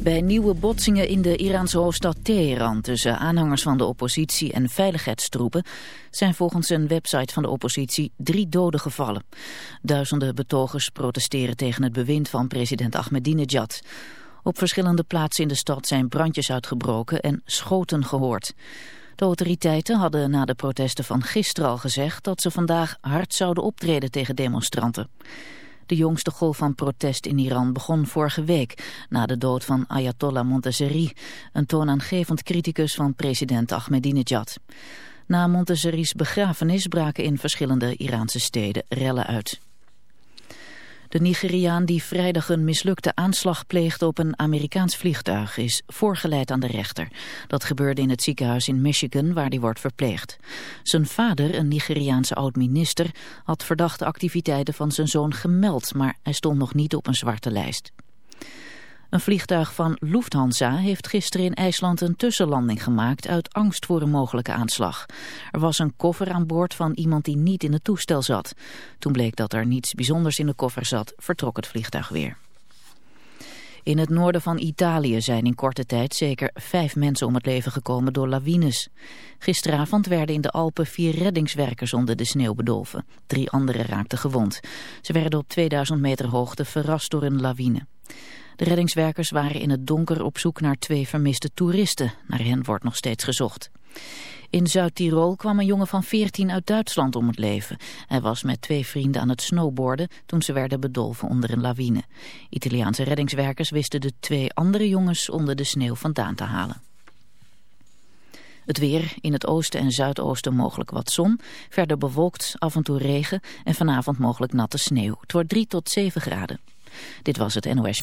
Bij nieuwe botsingen in de Iraanse hoofdstad Teheran tussen aanhangers van de oppositie en veiligheidstroepen zijn volgens een website van de oppositie drie doden gevallen. Duizenden betogers protesteren tegen het bewind van president Ahmadinejad. Op verschillende plaatsen in de stad zijn brandjes uitgebroken en schoten gehoord. De autoriteiten hadden na de protesten van gisteren al gezegd dat ze vandaag hard zouden optreden tegen demonstranten. De jongste golf van protest in Iran begon vorige week na de dood van Ayatollah Montazeri, een toonaangevend criticus van president Ahmadinejad. Na Montazeri's begrafenis braken in verschillende Iraanse steden rellen uit. De Nigeriaan die vrijdag een mislukte aanslag pleegde op een Amerikaans vliegtuig is voorgeleid aan de rechter. Dat gebeurde in het ziekenhuis in Michigan waar hij wordt verpleegd. Zijn vader, een Nigeriaanse oud-minister, had verdachte activiteiten van zijn zoon gemeld, maar hij stond nog niet op een zwarte lijst. Een vliegtuig van Lufthansa heeft gisteren in IJsland een tussenlanding gemaakt uit angst voor een mogelijke aanslag. Er was een koffer aan boord van iemand die niet in het toestel zat. Toen bleek dat er niets bijzonders in de koffer zat, vertrok het vliegtuig weer. In het noorden van Italië zijn in korte tijd zeker vijf mensen om het leven gekomen door lawines. Gisteravond werden in de Alpen vier reddingswerkers onder de sneeuw bedolven. Drie anderen raakten gewond. Ze werden op 2000 meter hoogte verrast door een lawine. De reddingswerkers waren in het donker op zoek naar twee vermiste toeristen. Naar hen wordt nog steeds gezocht. In Zuid-Tirol kwam een jongen van 14 uit Duitsland om het leven. Hij was met twee vrienden aan het snowboarden toen ze werden bedolven onder een lawine. Italiaanse reddingswerkers wisten de twee andere jongens onder de sneeuw vandaan te halen. Het weer, in het oosten en zuidoosten mogelijk wat zon. Verder bewolkt, af en toe regen en vanavond mogelijk natte sneeuw. Het wordt 3 tot 7 graden. Dit was het NOS.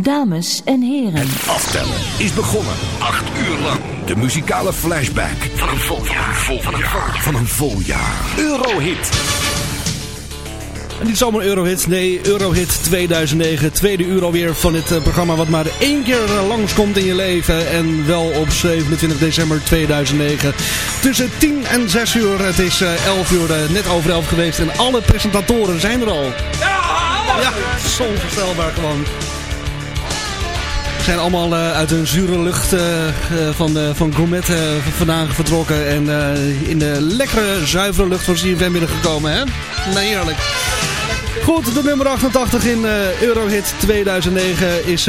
Dames en heren, Aftellen is begonnen. Acht uur lang. De muzikale flashback van een vol jaar. Van een vol jaar. Van een vol jaar. Eurohit. En niet zomaar Eurohit, nee, Eurohit 2009. Tweede uur alweer van dit eh, programma wat maar één keer eh, langskomt in je leven. En wel op 27 december 2009. Tussen 10 en 6 uur. Het is eh, 11 uur, eh, net over 11 geweest. En alle presentatoren zijn er al. Ja, zo onvoorstelbaar gewoon. Zijn allemaal eh, uit een zure lucht eh, eh, van, van Gourmet vandaan vertrokken. En in de lekkere, zuivere lucht van CFM binnengekomen, hè? Nee, eerlijk. Goed, de nummer 88 in Eurohit 2009 is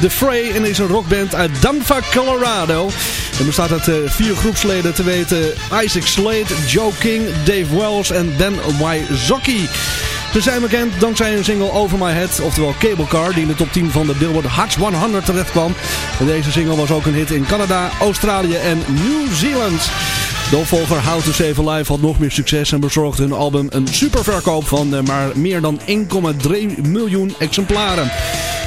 The Fray en is een rockband uit Denver, Colorado. Het bestaat uit vier groepsleden te weten Isaac Slade, Joe King, Dave Wells en Ben Wysocki. Ze zijn bekend dankzij een single Over My Head, oftewel Cable Car, die in de top 10 van de Billboard Hot 100 terecht kwam. Deze single was ook een hit in Canada, Australië en New Zealand. De opvolger How to Save a Life had nog meer succes en bezorgde hun album een superverkoop van eh, maar meer dan 1,3 miljoen exemplaren.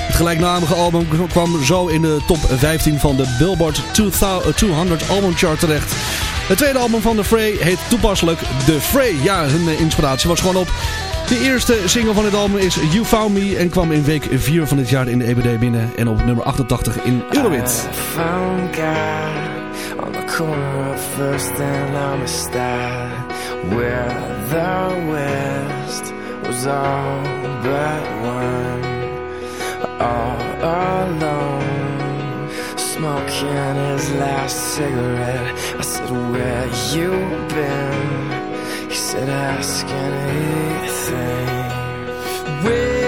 Het gelijknamige album kwam zo in de top 15 van de Billboard 200 album chart terecht. Het tweede album van The Fray heet toepasselijk The Fray. Ja, hun eh, inspiratie was gewoon op De eerste single van het album is You Found Me en kwam in week 4 van dit jaar in de EBD binnen en op nummer 88 in Eurohit. found God on the corner of First and Amistad Where the West was all but one All alone Smoking his last cigarette I said, where you been? He said, ask anything Were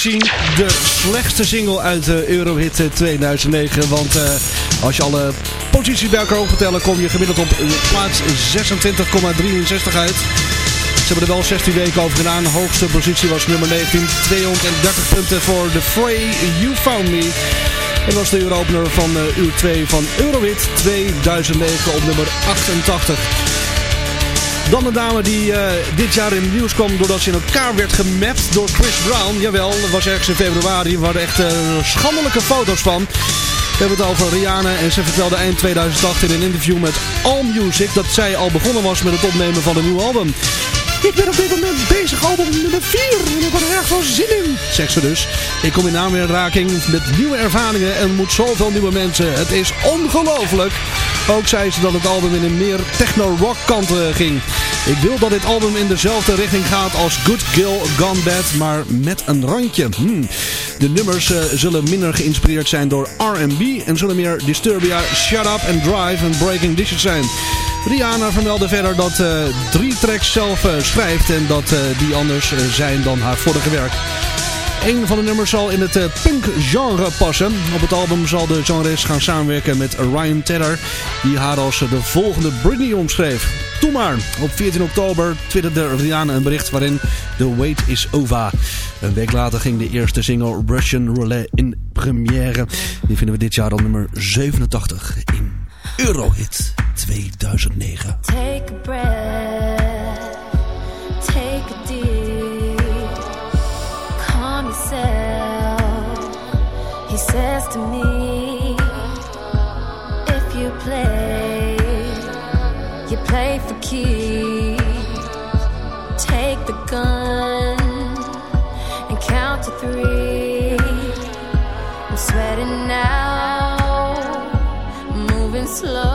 de slechtste single uit de Eurohit eh, 2009. Want eh, als je alle posities bij elkaar opgetellen kom je gemiddeld op eh, plaats 26,63 uit. Ze hebben er wel 16 weken over gedaan. De hoogste positie was nummer 19. 230 punten voor The Fray You Found Me. En was de Europener van eh, uur 2 van Eurohit 2009 op nummer 88. Dan een dame die eh, dit jaar in het nieuws kwam doordat ze in elkaar werd gemapt door Chris Brown. Jawel, dat was ergens in februari. Er waren echt eh, schandelijke foto's van. We hebben het over Rihanna en ze vertelde eind 2008 in een interview met Allmusic dat zij al begonnen was met het opnemen van een nieuw album. Ik ben op dit moment bezig album nummer 4 en ik heb er erg veel zin in, zegt ze dus. Ik kom in aanraking met nieuwe ervaringen en moet zoveel nieuwe mensen. Het is ongelooflijk. Ook zei ze dat het album in een meer techno-rock kant eh, ging. Ik wil dat dit album in dezelfde richting gaat als Good Girl Gone Bad, maar met een randje. Hmm. De nummers eh, zullen minder geïnspireerd zijn door R&B en zullen meer Disturbia, Shut Up and Drive en Breaking Dishes zijn. Rihanna vermeldde verder dat eh, drie tracks zelf eh, schrijft en dat die anders zijn dan haar vorige werk. Een van de nummers zal in het punk-genre passen. Op het album zal de zangeres gaan samenwerken met Ryan Tedder, die haar als de volgende Britney omschreef. Doe maar. Op 14 oktober twitterde Rihanna een bericht waarin The wait is over. Een week later ging de eerste single Russian Roulette in première. Die vinden we dit jaar al nummer 87 in Eurohit 2009. Take a breath, take a deep, calm yourself. He says to me, if you play, and count to three. I'm sweating now, moving slow.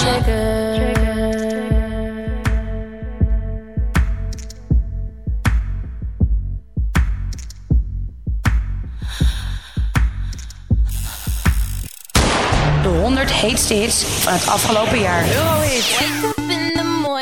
De 100 heetste hits van het afgelopen jaar. Eurohit.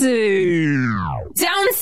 Don't stop,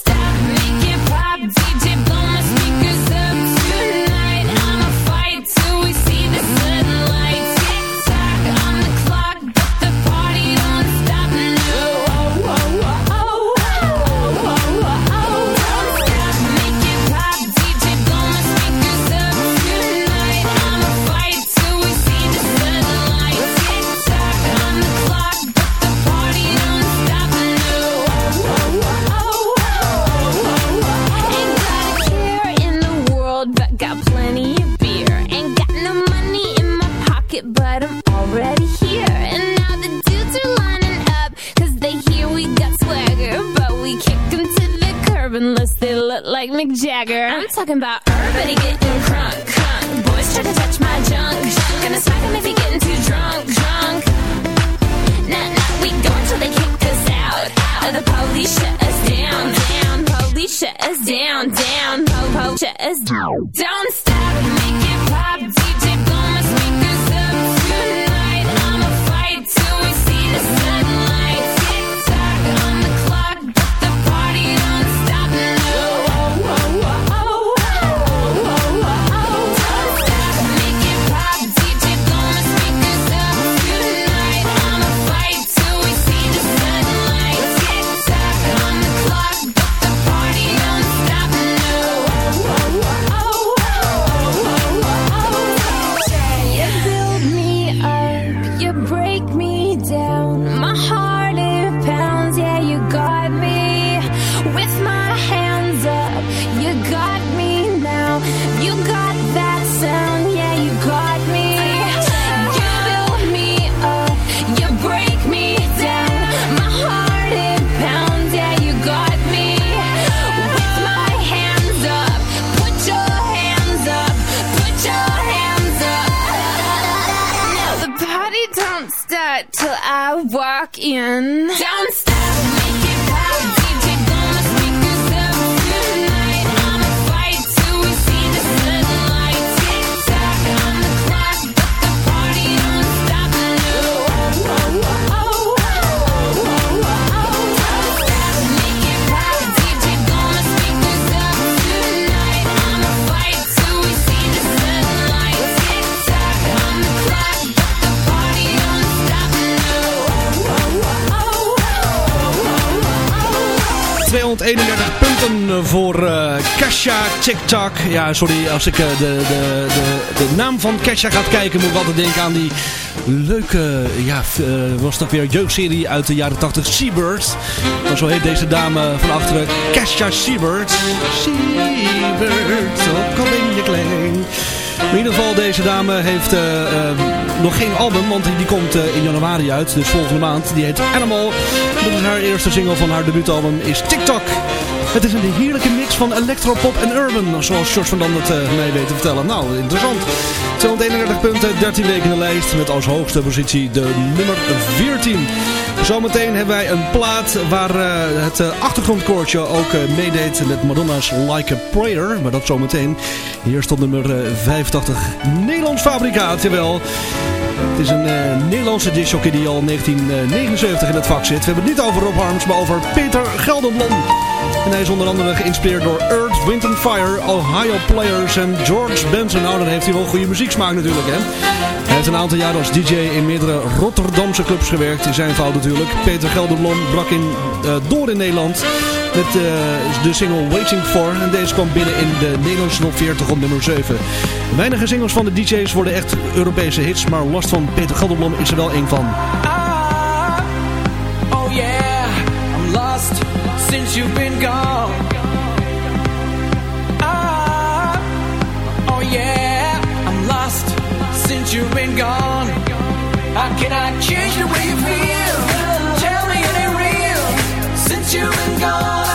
Mick Jagger. I'm talking about everybody getting crunk, crunk. Boys try to touch my junk, junk. Gonna smack 'em if he getting too drunk, drunk. Nah, nah, we go until they kick us out, out. The police shut us down, down. Police shut us down, down. Po, po, shut us down. Don't stop, make it pop, DJ blow my speakers up tonight. I'ma fight till we see the sunlight. Walk in. 231 punten voor eh Kasha TikTok. Ja, sorry, als ik eh, de, de, de, de naam van Kasha ga kijken, moet ik altijd denken aan die leuke, ja, eh, was dat weer jeugdserie uit de jaren 80, Seabird. Maar zo heet deze dame van achteren, Kasha Seabird. Seabird, ook al in je kleding. In ieder geval, deze dame heeft eh, eh, nog geen album, want die komt eh, in januari uit, dus volgende maand. Die heet Animal. Dat is haar eerste single van haar debuutalbum, is TikTok. Het is een heerlijke mix van electropop en urban, zoals George van Dam het eh, mij weet te vertellen. Nou, interessant. 231 punten, 13 weken in de lijst, met als hoogste positie de nummer 14. Zometeen hebben wij een plaat waar eh, het eh, achtergrondkoortje ook meedeed met Madonna's Like a Prayer. Maar dat zometeen. Hier stond nummer eh, 85 Nederlands fabrikaat, jawel. Het is een Nederlandse discjockey die al 1979 in het vak zit. We hebben het niet over Rob Harms, maar over Peter Gelderblom. Hij is onder andere geïnspireerd door Earth, Wind and Fire, Ohio Players en George Benson. Nou, dan heeft hij wel goede muzieksmaak natuurlijk, hè. Hij heeft een aantal jaar als DJ in meerdere Rotterdamse clubs gewerkt. In zijn fout natuurlijk. Peter Gelderblom brak in, eh, door in Nederland met eh, de single Waiting For. En deze kwam binnen in de Nederlandse top 40 op nummer 7. Weinige singles van de DJ's worden echt Europese hits. Maar last van Peter Gelderblom is er wel een van. Since you've been gone. Ah, oh yeah, I'm lost since you've been gone. How can I change the way you feel? Tell me it ain't real. Since you've been gone,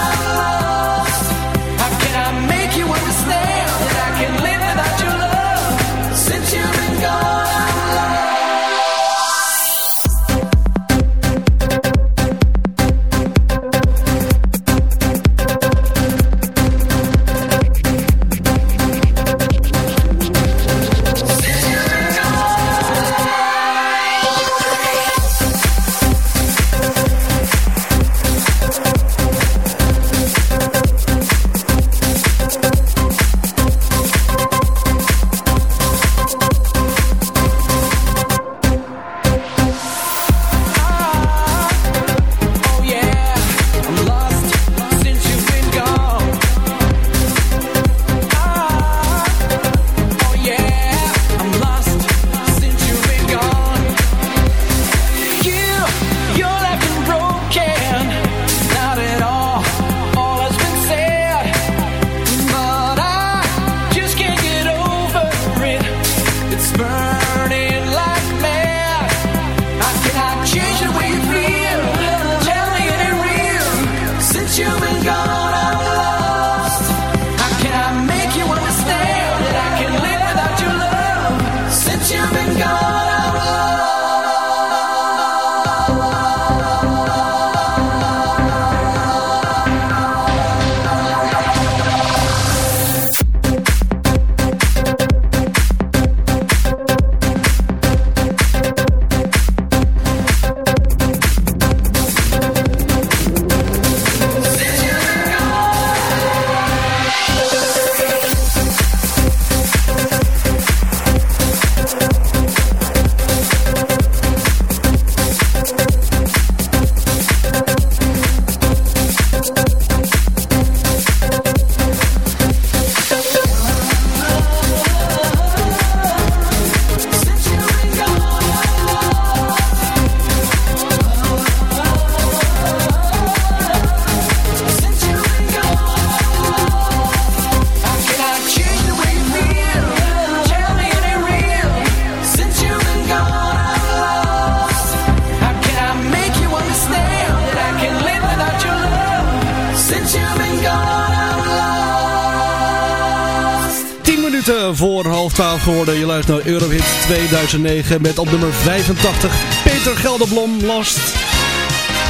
12 geworden. Je luistert naar Eurohit 2009 met op nummer 85 Peter Gelderblom Last.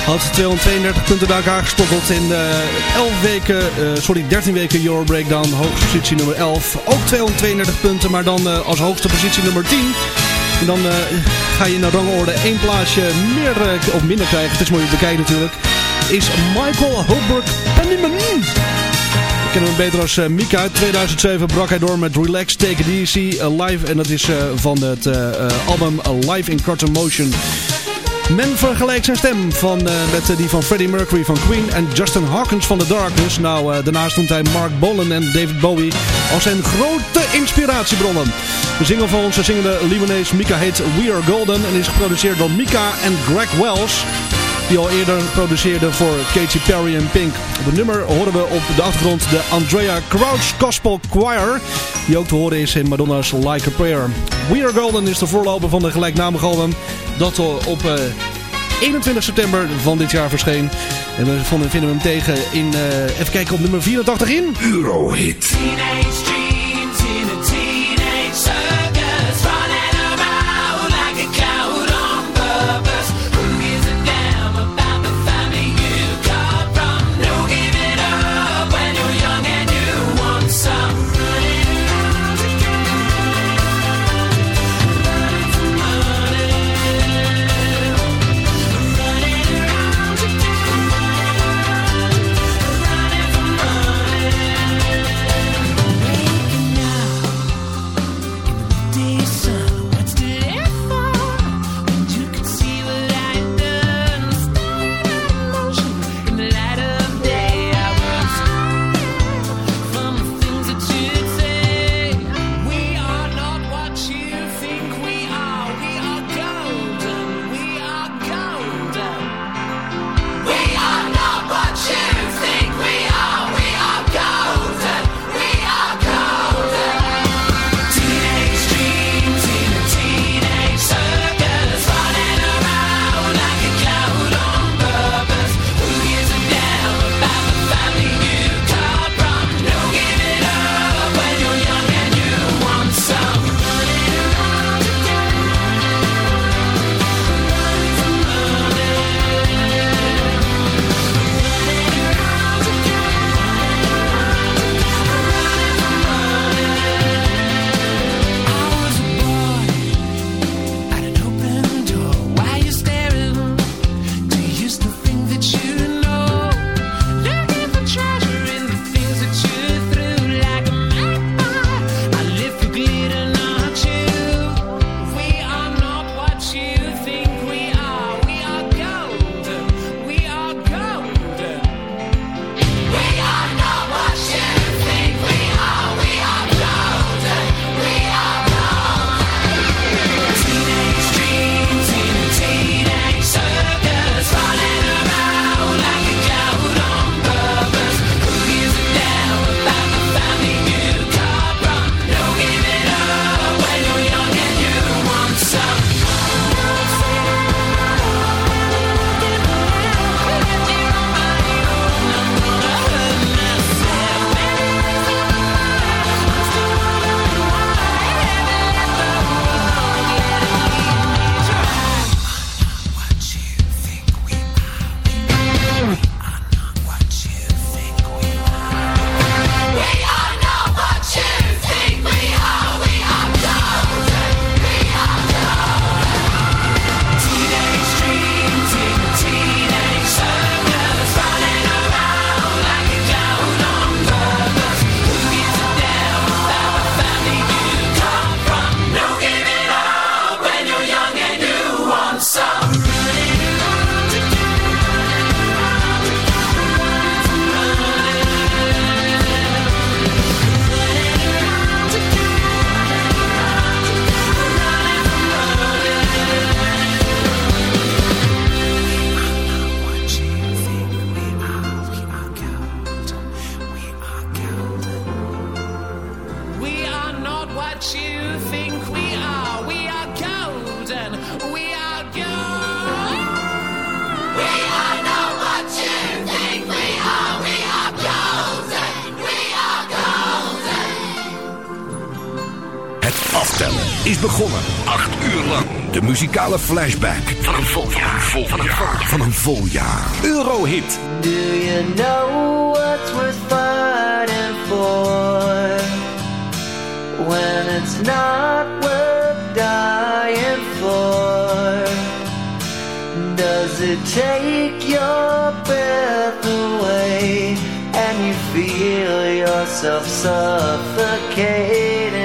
Had 232 punten bij elkaar gespotteld in uh, 11 weken, uh, sorry 13 weken Euro Breakdown, hoogste positie nummer 11. Ook 232 punten, maar dan uh, als hoogste positie nummer 10. En dan ga je in de rangorde één plaatsje meer of minder krijgen. Het is mooi te bekijken natuurlijk. Is Michael Pennyman kennen hem beter als uh, Mika. 2007 brak hij door met Relax, Take It Easy, uh, live. En dat is uh, van het album Live in Cartoon Motion. Men vergelijkt zijn stem van, met die van Freddie Mercury van Queen en Justin Hawkins van The Darkness. Nou, daarnaast noemt hij Mark Bolan en David Bowie als zijn grote inspiratiebronnen. De single van onze zingende Limonese Mika heet We Are Golden en is geproduceerd door Mika en Greg Wells die al eerder produceerde voor Katy Perry en Pink. Op het nummer horen we op de achtergrond de Andrea Crouch Gospel Choir, die ook te horen is in Madonna's Like a Prayer. We Are Golden is de voorloper van de gelijknamige album dat op uh, 21 september van dit jaar verscheen. En we vonden, vinden hem tegen in, uh, even kijken, op nummer 84 in... Eurohit. Muzikale flashback van een vol jaar. Van een vol jaar. Van een vol jaar. Eurohit. Do you know what's worth fighting for when it's not worth dying for? Does it take your breath away and you feel yourself suffocating?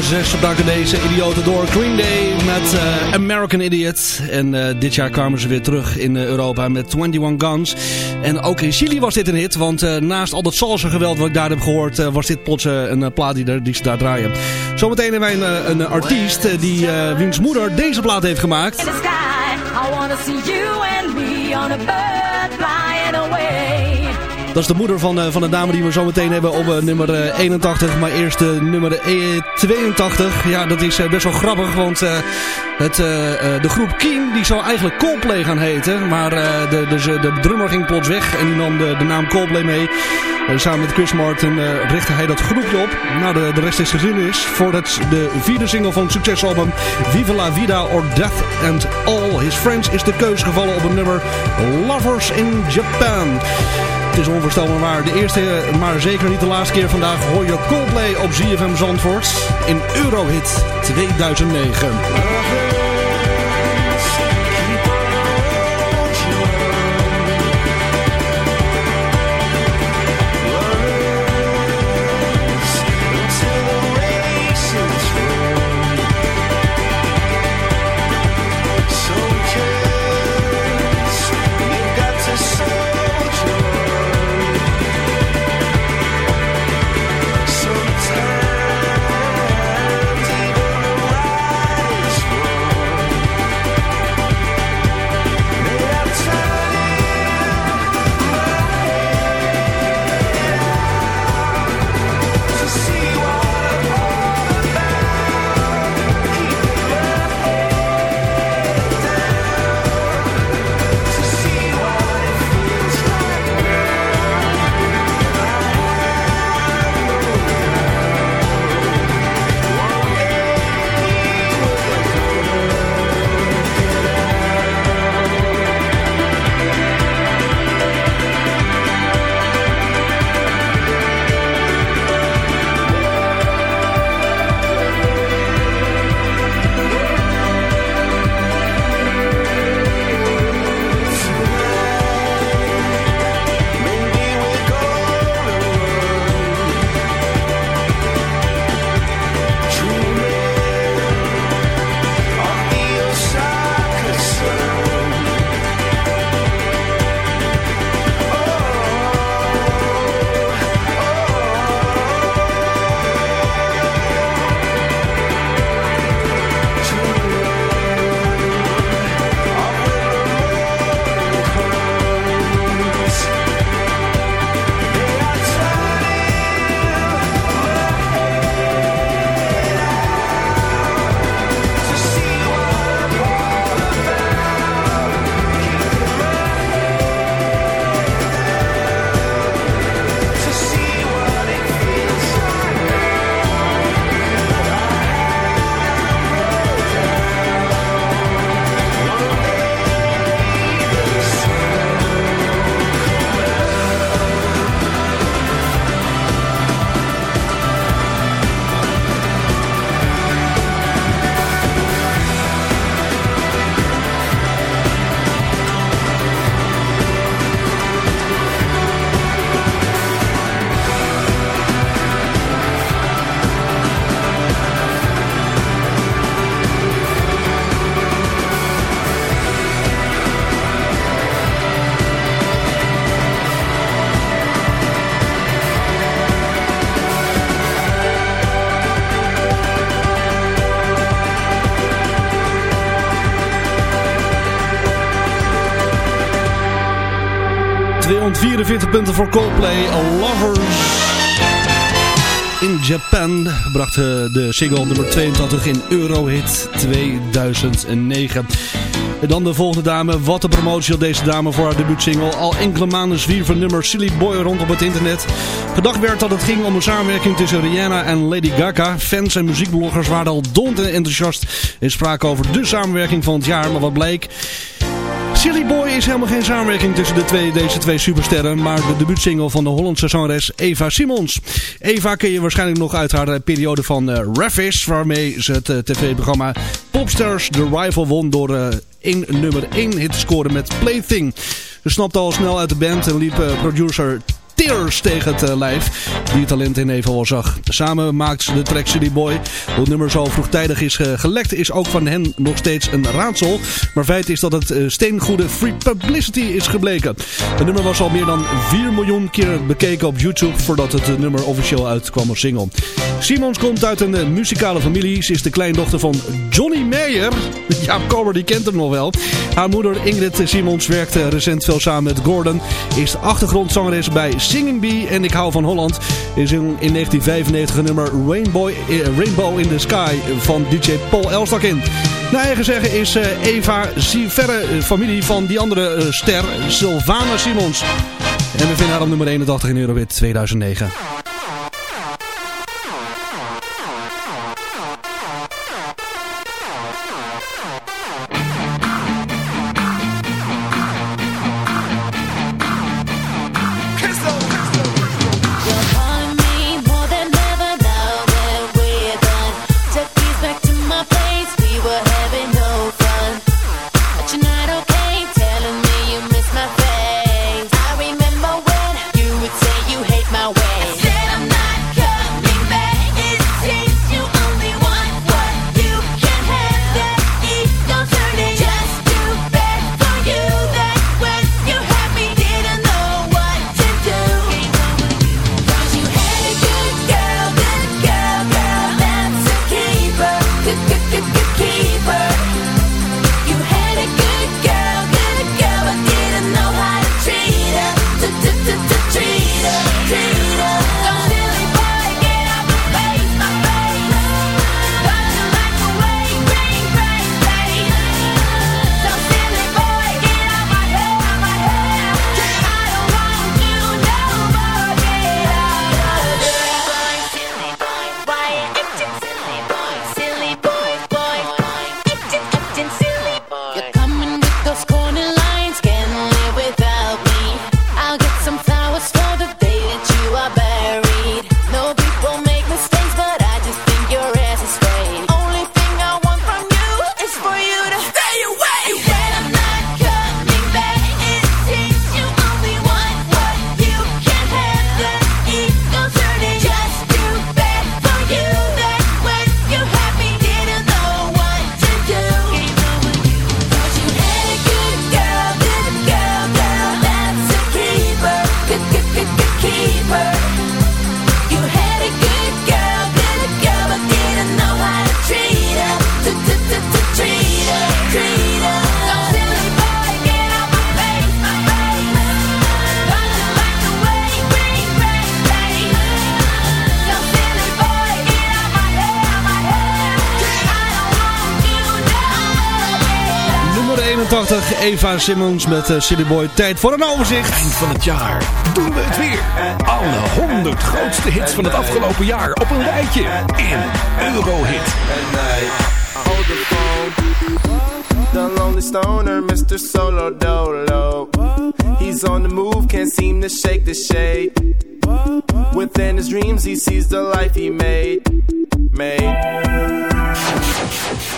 Eh, 2006 braken deze idioten door Green Day met eh, American Idiot. En eh, dit jaar kwamen ze weer terug in Europa met 21 Guns. En ook in Chili was dit een hit, want naast al dat salsa geweld wat ik daar heb gehoord... was dit plots een plaat die, die, ze daar draaien. Zometeen hebben wij een, een artiest die, wiens moeder deze plaat heeft gemaakt. In the sky, I see you and me on a bird. Dat is de moeder van, eh, van de dame die we zo meteen hebben op eh, nummer eh, 81. Maar eerst nummer eh, 82. Ja, dat is eh, best wel grappig, want eh, het, eh, eh, de groep King die zou eigenlijk Coldplay gaan heten. Maar eh, de, de, de drummer ging plots weg en die nam de, de naam Coldplay mee. Eh, samen met Chris Martin eh, richtte hij dat groepje op. Nou, de, de rest is geschiedenis. Voor het, de vierde single van het succesalbum Viva la Vida or Death and All His Friends is de keuze gevallen op het nummer Lovers in Japan. Het is onvoorstelbaar waar. De eerste, maar zeker niet de laatste keer vandaag hoor je Coldplay op ZFM Zandvoort in Eurohit 2009. Voor Coldplay. Lovers in Japan bracht eh, de single nummer 82 in Eurohit 2009. En dan de volgende dame. Wat een promotie had deze dame voor haar debuutsingle. Al enkele maanden zwierven nummer Silly Boy rond op het internet. Gedacht werd dat het ging om een samenwerking tussen Rihanna en Lady Gaga. Fans en muziekbloggers waren al dond en enthousiast en spraken over de samenwerking van het jaar. Maar wat bleek... Silly Boy is helemaal geen samenwerking tussen de twee, deze twee supersterren, maar de debuutsingle van de Hollandse zangeres Eva Simons. Eva ken je waarschijnlijk nog uit haar eh, periode van uh, waarmee ze het uh, tv-programma Popstars The Rival won door uh, één nummer 1 hit te scoren met Plaything. Ze snapte al snel uit de band en liep producer tears tegen het uh, lijf die talent in Eva al zag. Samen maakten ze de track City Boy. Hoe het nummer zo vroegtijdig is uh, gelekt is ook van hen nog steeds een raadsel. Maar feit is dat het uh, steengoede free publicity is gebleken. Het nummer was al meer dan 4 miljoen keer bekeken op YouTube voordat het nummer officieel uitkwam als single. Simons komt uit een muzikale familie. Ze is de kleindochter van Johnny Meyer. Ja, Cover die kent hem nog wel. Haar moeder Ingrid Simons werkte recent veel samen met Gordon. Is de achtergrondzangeres bij Singing Bee en Ik hou van Holland is in, in 1995 een nummer Rainbow, eh, Rainbow in the Sky van DJ Paul Elstak in. Naar eigen zeggen is uh, Eva verre familie van die andere ster, Sylvana Simons. En we vinden haar op nummer 81 in Eurowit 2009. Eva Simmons met uh, Silly Boy. Tijd voor een overzicht. Eind van het jaar doen we het weer. Alle 100 grootste hits van het afgelopen jaar op een rijtje in Eurohit. Hold the phone. The lonely stoner, Mr. Solo Dolo. He's on the move, can't seem to shake the shade. Within his dreams, he sees the life he made. Made.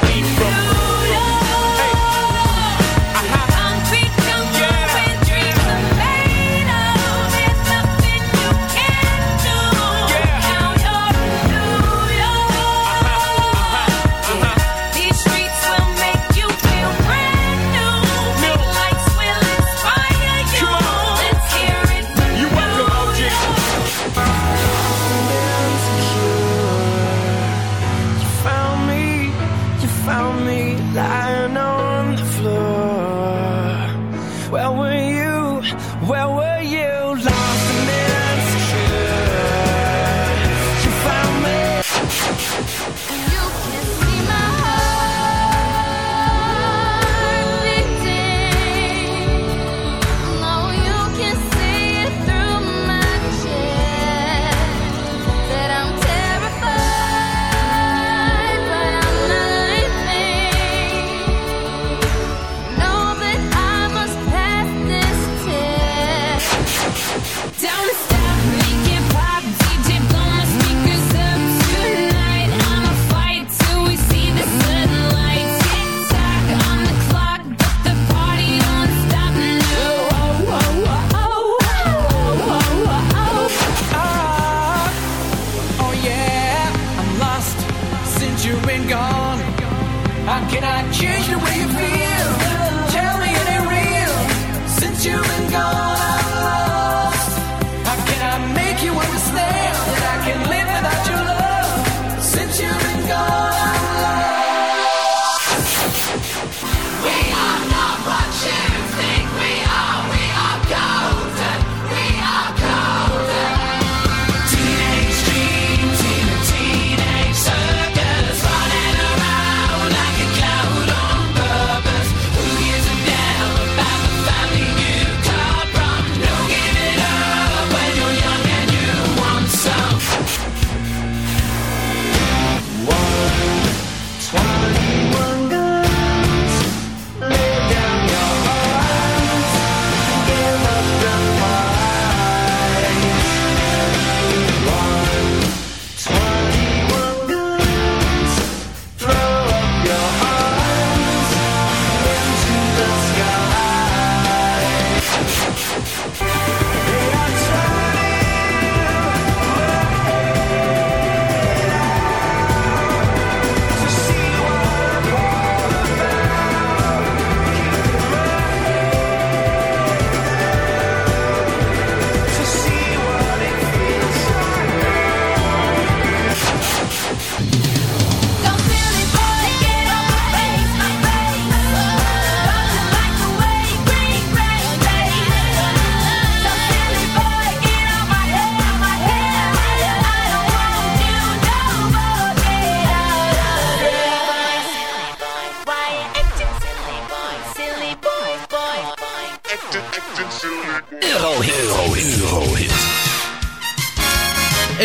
me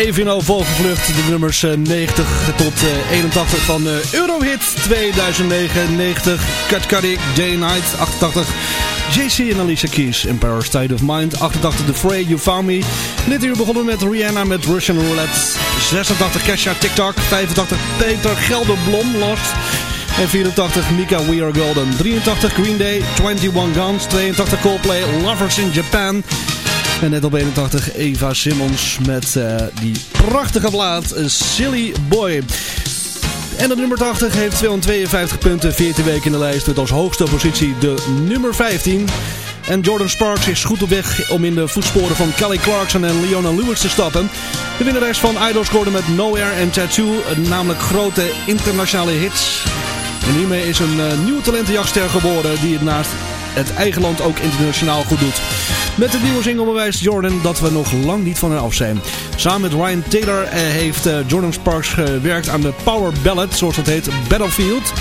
Even in volgevlucht de nummers eh, 90 tot eh, 81 van eh, Eurohit 2009. 90 Cut Cuddy, Day Night 88. JC en Alicia Keys, Empire State of Mind 88 The Fray, You Found Me. Dit uur begonnen met Rihanna met Russian Roulette. 86 Kesha TikTok. 85 Peter Gelderblom Lost. En 84 Mika We Are Golden. 83 Green Day, 21 Guns. 82 Coldplay, Lovers in Japan. En net op 81 Eva Simmons met eh, die prachtige plaat eh, Silly Boy. En de nummer 80 heeft 252 punten, 14 weken in de lijst. Met als hoogste positie de nummer 15. En Jordan Sparks is goed op weg om in de voetsporen van Kelly Clarkson en Leona Lewis te stappen. De winnares van Idol scoorde met Nowhere en Tattoo, namelijk grote internationale hits. En hiermee is een uh, nieuwe talentenjachtster geboren die het naast het eigen land ook internationaal goed doet. Met de nieuwe single bewijst Jordan dat we nog lang niet van haar af zijn. Samen met Ryan Taylor eh, heeft eh, Jordan Sparks gewerkt aan de power ballad, zoals dat heet, Battlefield.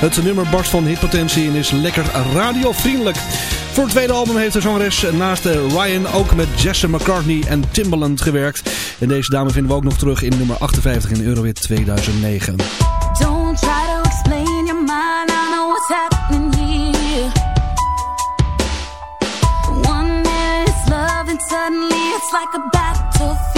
Het nummer barst van hitpotentie en is lekker radiovriendelijk. Voor het tweede album heeft de zangeres naast Ryan ook met Jesse McCartney en Timbaland gewerkt. En deze dame vinden we ook nog terug in nummer 58 in Eurohit 2009. Suddenly it's like a battlefield.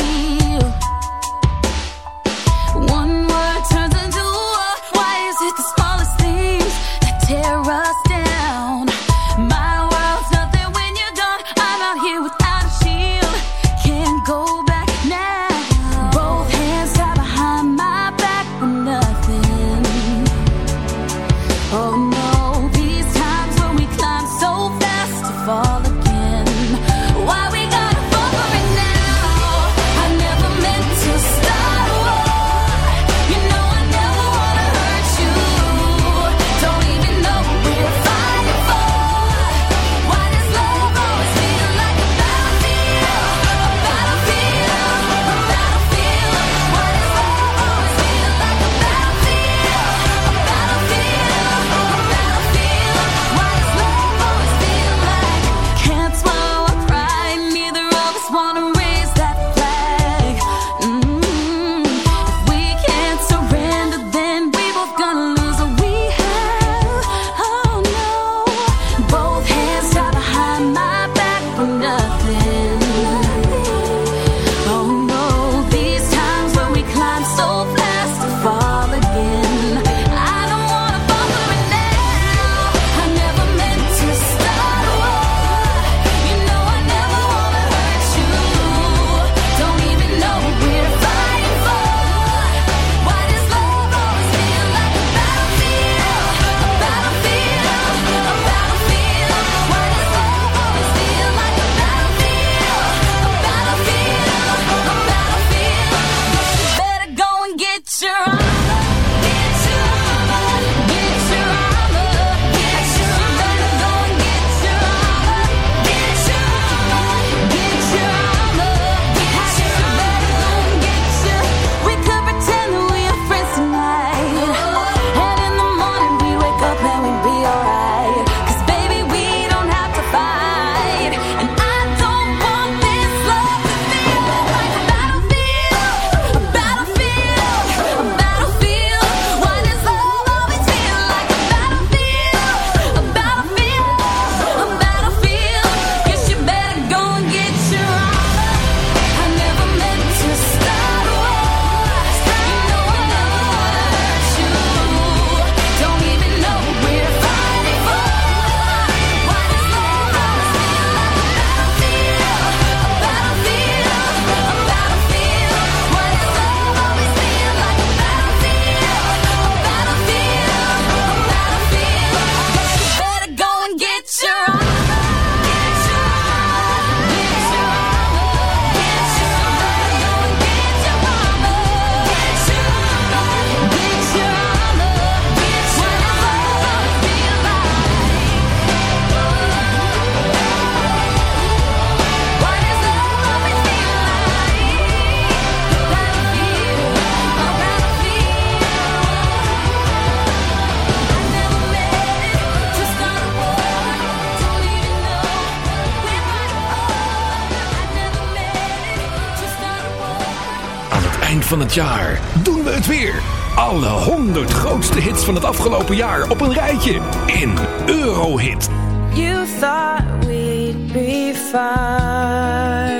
Jaar doen we het weer. Alle 100 grootste hits van het afgelopen jaar op een rijtje in Eurohit. You thought we'd be fine.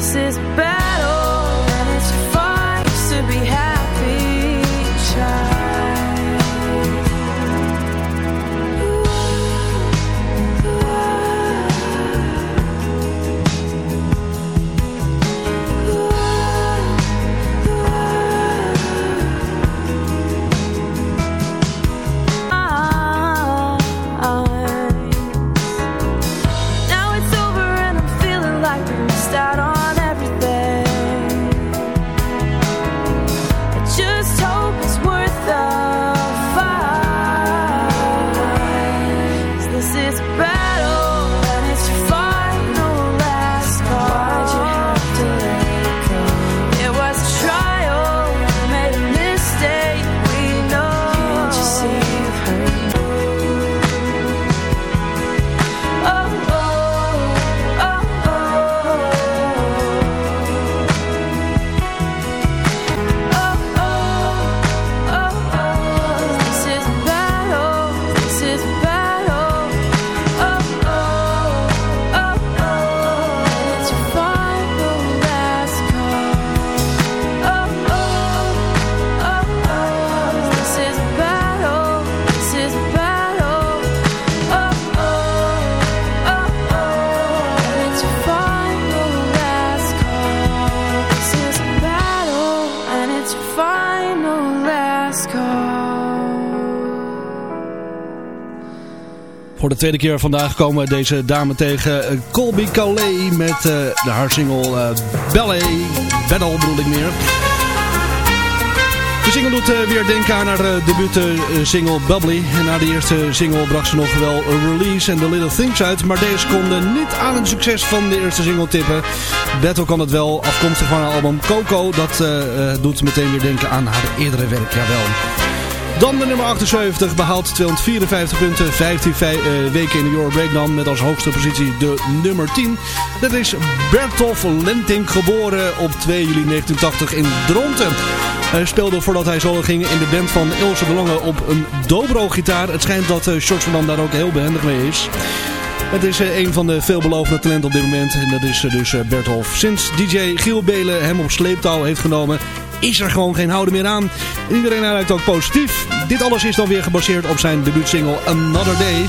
This is tweede keer vandaag komen deze dame tegen eh, Colby Collet met eh, haar single eh, Ballet. Battle bedoel ik meer. De single doet weer denken aan haar uh, debuut eh, single Bubbly. En na de eerste single bracht ze nog wel release en The Little Things uit. Maar deze kon eh, niet aan het succes van de eerste single tippen. Battle kan het wel, afkomstig van haar album Coco. Dat doet meteen weer denken aan haar eerdere werk, jawel. Dan de nummer 78 behaalt 254 punten, 15 vij- eh, weken in de Euro Breakdown met als hoogste positie de nummer 10. Dat is Bertolf Lentink, geboren op 2 juli 1980 in Dronten. Hij speelde voordat hij solo ging in de band van Ilse de Lange op een dobro-gitaar. Het schijnt dat eh George van Dam daar ook heel behendig mee is. Het is eh, een van de veelbelovende talenten op dit moment. En dat is dus Bertolf. Sinds DJ Giel Belen hem op sleeptouw heeft genomen, is er gewoon geen houden meer aan. Iedereen lijkt ook positief. Dit alles is dan weer gebaseerd op zijn debuutsingle Another Day.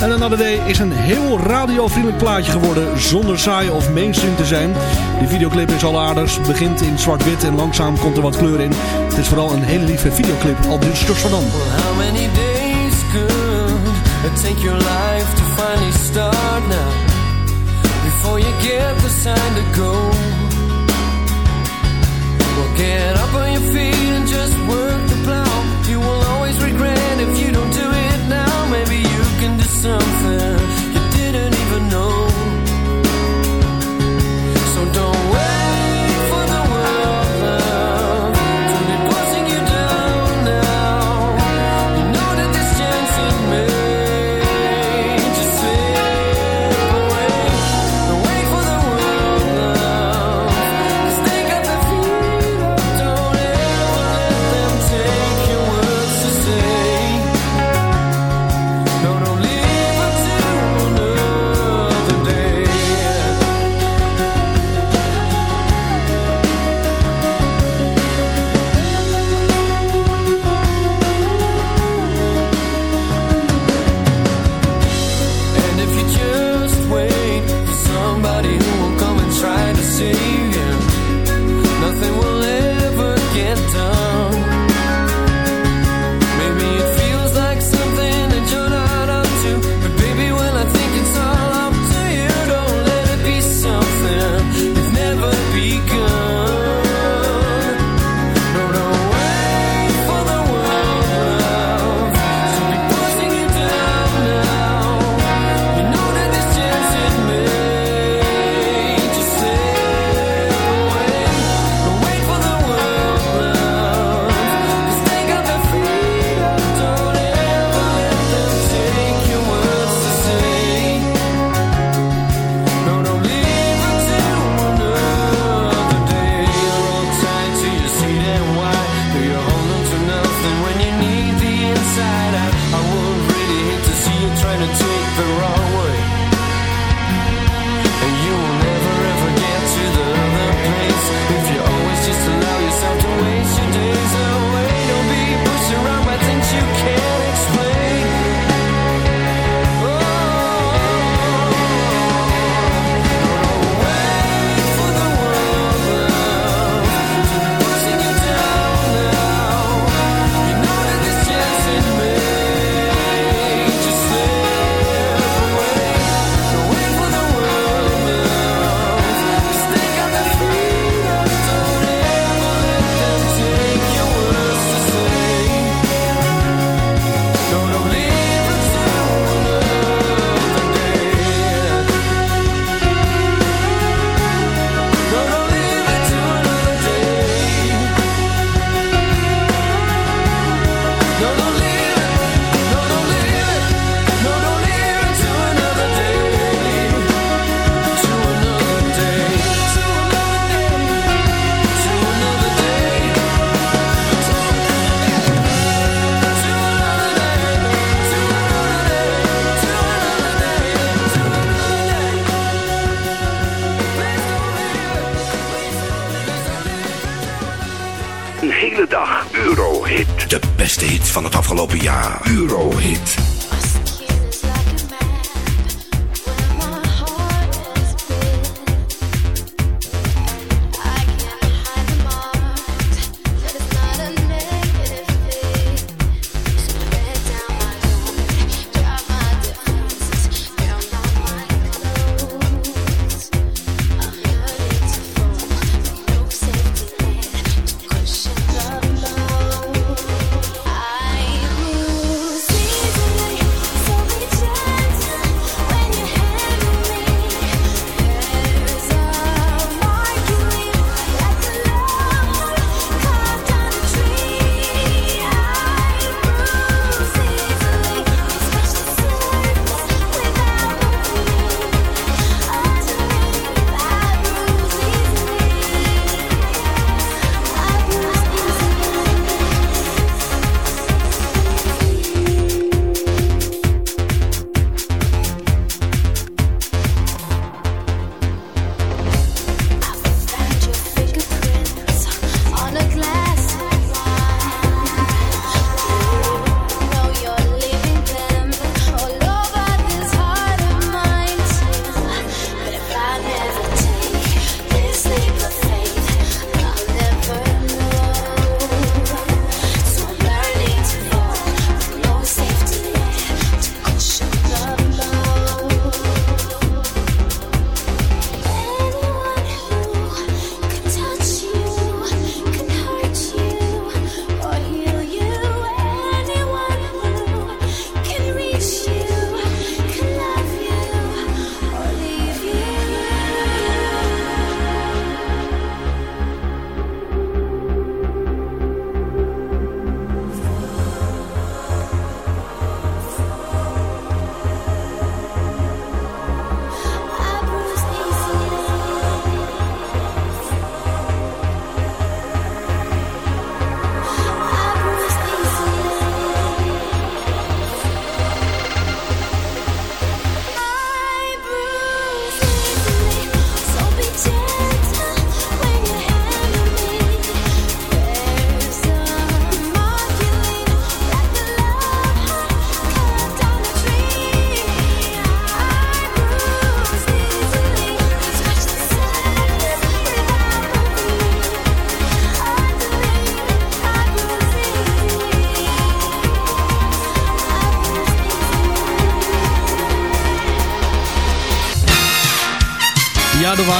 En Another Day is een heel radiovriendelijk plaatje geworden zonder saai of mainstream te zijn. De videoclip is al aardig, begint in zwart-wit en langzaam komt er wat kleur in. Het is vooral een hele lieve videoclip, al dus Stus van Dan. Take your life to finally start now Before you get the sign to go Get up on your feet and just work. van het afgelopen jaar. Eurohit.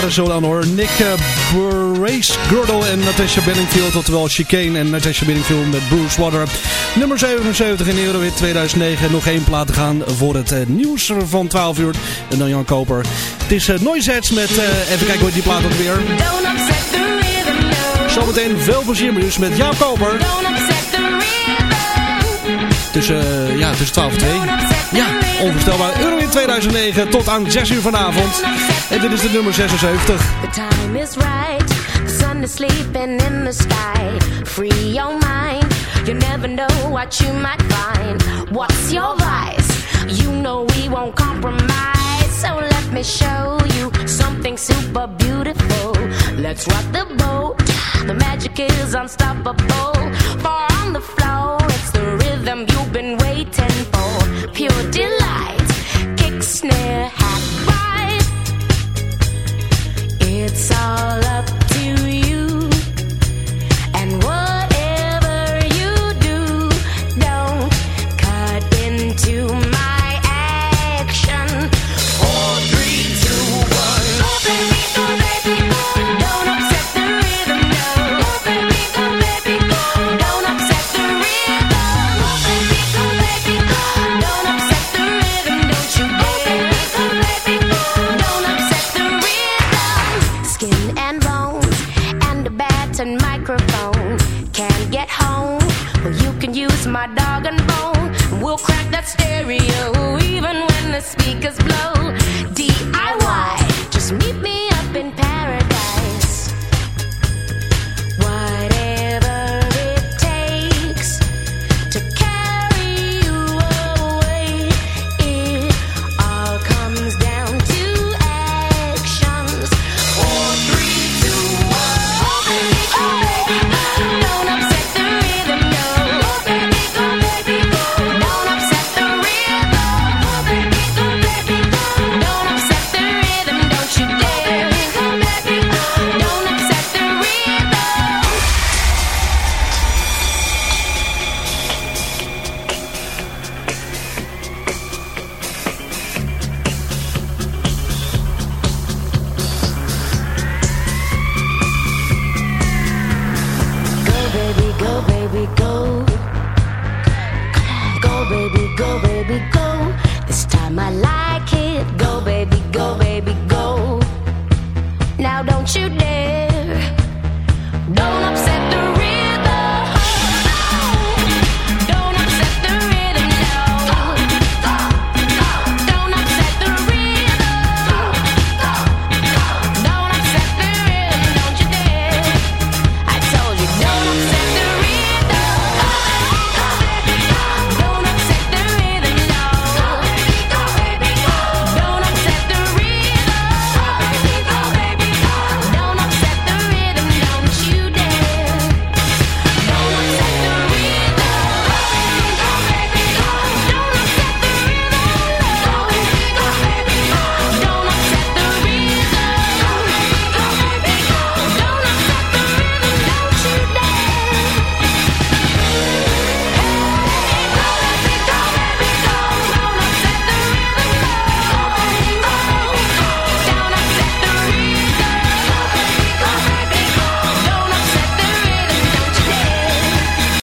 Waren ze dan hoor. Nick uh, Brace Girdle en Natasha Bedingfield, oftewel Chicane en Natasha Bedingfield met Bruce Water. Nummer 77 in Eurohit 2009. Nog één plaat te gaan voor het uh, nieuws van 12 uur. En dan Jan Koper. Het is uh, Noiseheads met, even kijken hoe die plaat ook weer. Zometeen veel plezier dus met Jan Koper. Tussen, ja, tussen 12 en 2. Ja, onvoorstelbaar. Euro in 2009 tot aan 6 uur vanavond. En dit is de nummer 76. The time is right. The sun is sleeping in the sky. Free your mind. You never know what you might find. What's your vice? You know we won't compromise. Let me show you something super beautiful. Let's rock the boat. The magic is unstoppable. For on the floor, it's the rhythm you've been waiting for. Pure delight. Kick, snare, hat, ride. It's all up to you.